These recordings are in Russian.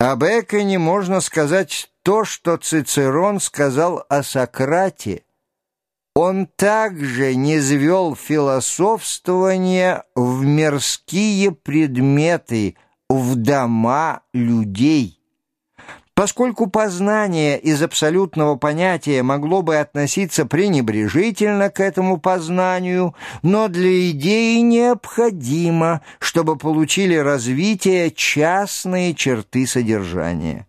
Об Эконе можно сказать то, что Цицерон сказал о Сократе. Он также не звел философствование в мирские предметы, в дома людей. Поскольку познание из абсолютного понятия могло бы относиться пренебрежительно к этому познанию, но для идеи необходимо, чтобы получили развитие частные черты содержания.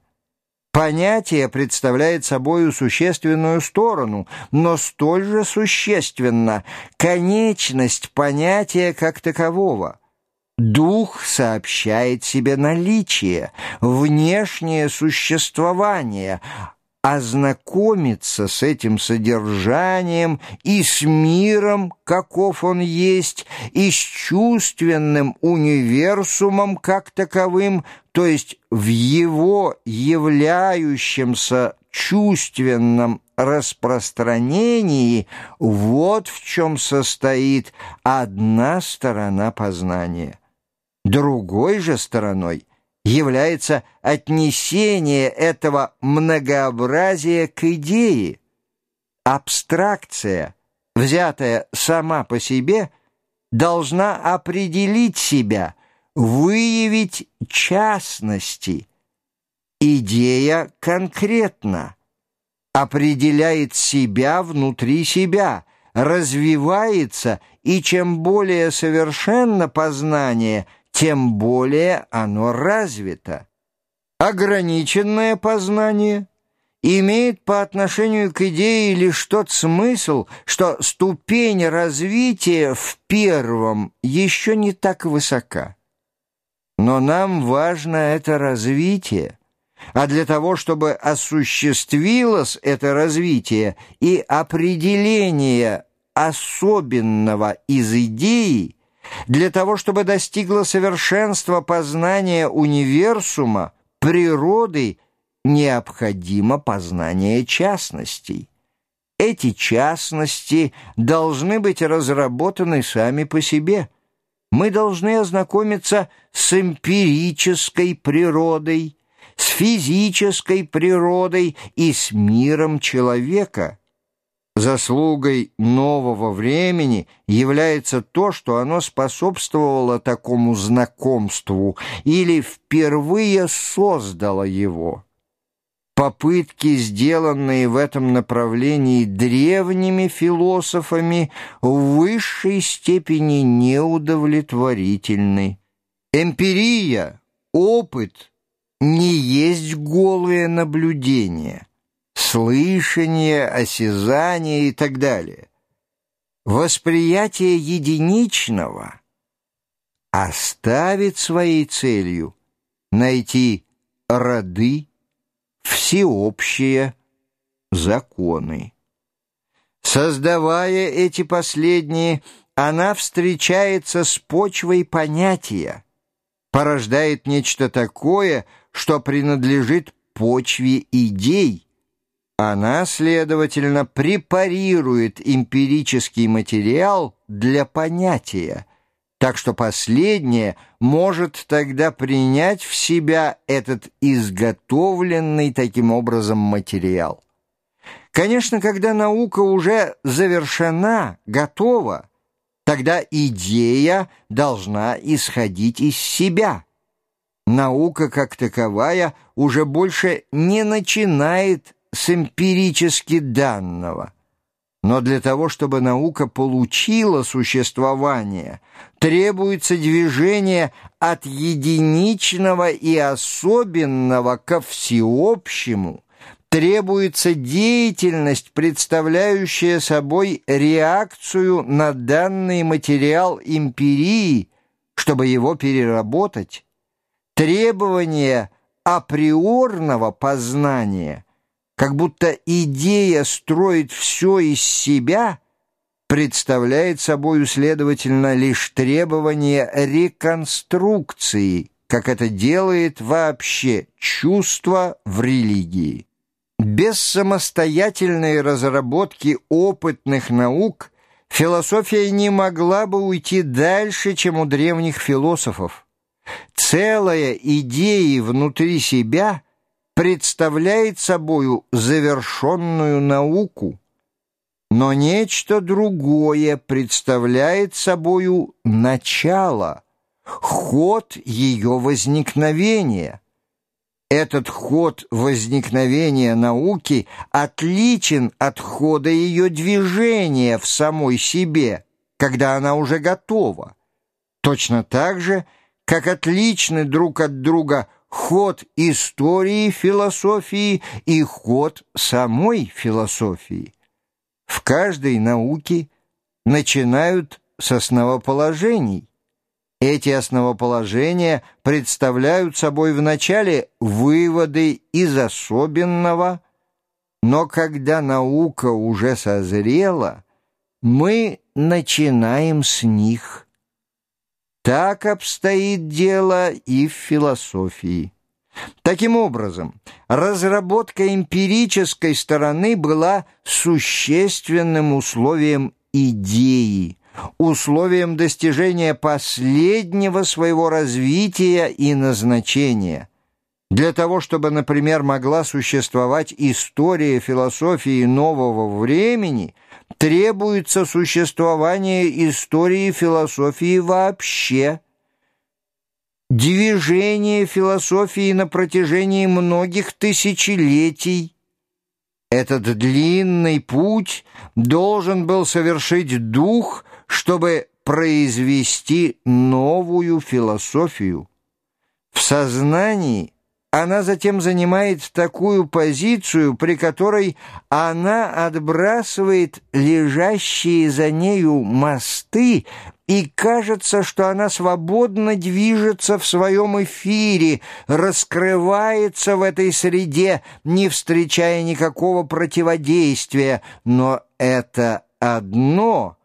Понятие представляет собою существенную сторону, но столь же существенна конечность понятия как такового – Дух сообщает себе наличие, внешнее существование, ознакомиться с этим содержанием и с миром, каков он есть, и с чувственным универсумом как таковым, то есть в его являющемся чувственном распространении, вот в чем состоит одна сторона познания. Другой же стороной является отнесение этого многообразия к идее. Абстракция, взятая сама по себе, должна определить себя, выявить частности. Идея конкретна, определяет себя внутри себя, развивается, и чем более совершенно познание – тем более оно развито. Ограниченное познание имеет по отношению к идее лишь тот смысл, что ступень развития в первом еще не так высока. Но нам важно это развитие, а для того, чтобы осуществилось это развитие и определение особенного из идеи, для того, чтобы достигло совершенства познания универсума, природы, необходимо познание частностей. Эти частности должны быть разработаны сами по себе. Мы должны ознакомиться с эмпирической природой, с физической природой и с миром человека – Заслугой нового времени является то, что оно способствовало такому знакомству или впервые создало его. Попытки, сделанные в этом направлении древними философами, в высшей степени неудовлетворительны. Эмпирия, опыт, не есть голые наблюдения слышание, осязание и так далее. Восприятие единичного оставит своей целью найти роды, всеобщие законы. Создавая эти последние, она встречается с почвой понятия, порождает нечто такое, что принадлежит почве идей, она, следовательно, препарирует эмпирический материал для понятия, так что последнее может тогда принять в себя этот изготовленный таким образом материал. Конечно, когда наука уже завершена, готова, тогда идея должна исходить из себя. Наука как таковая уже больше не начинает с эмпирически данного. Но для того, чтобы наука получила существование, требуется движение от единичного и особенного ко всеобщему, требуется деятельность, представляющая собой реакцию на данный материал эмпирии, чтобы его переработать, требование априорного познания – как будто идея строить все из себя представляет собой, следовательно, лишь требование реконструкции, как это делает вообще чувство в религии. Без самостоятельной разработки опытных наук философия не могла бы уйти дальше, чем у древних философов. Целая идея внутри себя представляет собою завершенную науку, но нечто другое представляет собою начало, ход ее возникновения. Этот ход возникновения науки отличен от хода ее движения в самой себе, когда она уже готова. Точно так же, как отличны друг от друга ход истории философии и ход самой философии. В каждой науке начинают с основоположений. Эти основоположения представляют собой вначале выводы из особенного, но когда наука уже созрела, мы начинаем с них. Так обстоит дело и в философии. Таким образом, разработка эмпирической стороны была существенным условием идеи, условием достижения последнего своего развития и назначения. Для того, чтобы, например, могла существовать история философии нового времени, требуется существование истории философии вообще – движение философии на протяжении многих тысячелетий. Этот длинный путь должен был совершить дух, чтобы произвести новую философию. В сознании она затем занимает такую позицию, при которой она отбрасывает лежащие за нею мосты и кажется, что она свободно движется в своем эфире, раскрывается в этой среде, не встречая никакого противодействия. Но это одно,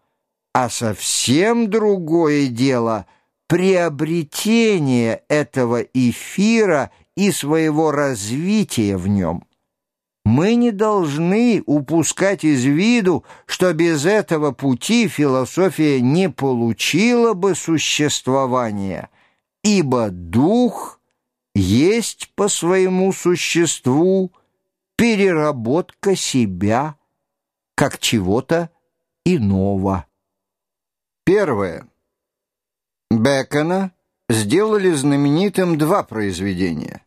а совсем другое дело — приобретение этого эфира и своего развития в нем. Мы не должны упускать из виду, что без этого пути философия не получила бы существования, ибо дух есть по своему существу переработка себя как чего-то иного. Первое. Бекона сделали знаменитым два произведения.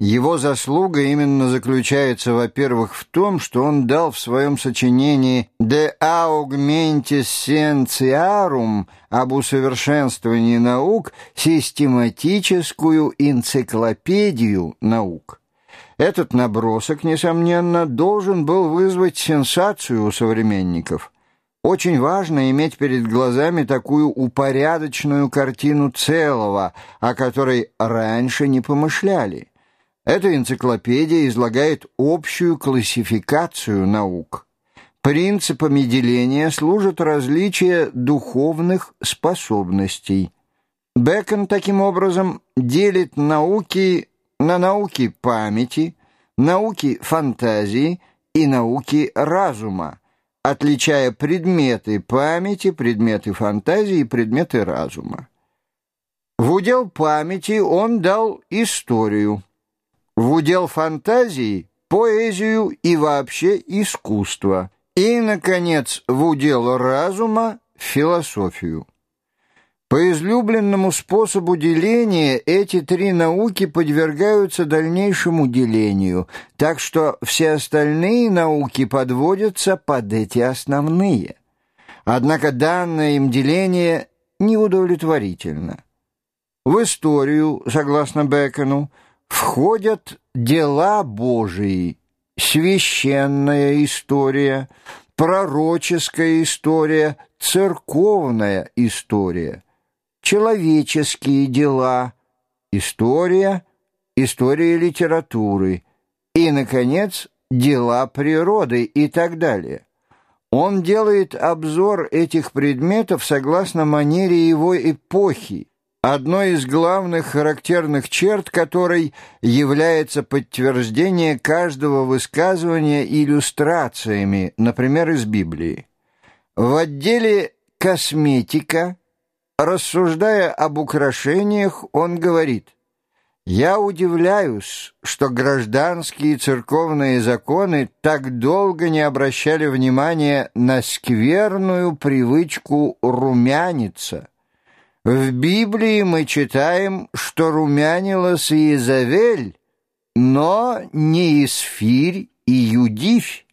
Его заслуга именно заключается, во-первых, в том, что он дал в своем сочинении «De augmentis scientiarum» об усовершенствовании наук систематическую энциклопедию наук. Этот набросок, несомненно, должен был вызвать сенсацию у современников. Очень важно иметь перед глазами такую упорядоченную картину целого, о которой раньше не помышляли. Эта энциклопедия излагает общую классификацию наук. Принципами деления служат различия духовных способностей. Бекон таким образом делит науки на науки памяти, науки фантазии и науки разума, отличая предметы памяти, предметы фантазии и предметы разума. В удел памяти он дал историю в удел фантазии поэзию и вообще искусство, и, наконец, в удел разума философию. По излюбленному способу деления эти три науки подвергаются дальнейшему делению, так что все остальные науки подводятся под эти основные. Однако данное им деление неудовлетворительно. В историю, согласно Бекону, входят дела Божии, священная история, пророческая история, церковная история, человеческие дела, история, история литературы и, наконец, дела природы и так далее. Он делает обзор этих предметов согласно манере его эпохи, одной из главных характерных черт которой является подтверждение каждого высказывания иллюстрациями, например, из Библии. В отделе «Косметика» Рассуждая об украшениях, он говорит, «Я удивляюсь, что гражданские и церковные законы так долго не обращали внимания на скверную привычку румяниться. В Библии мы читаем, что румянилась Иезавель, но не Исфирь и Юдифь.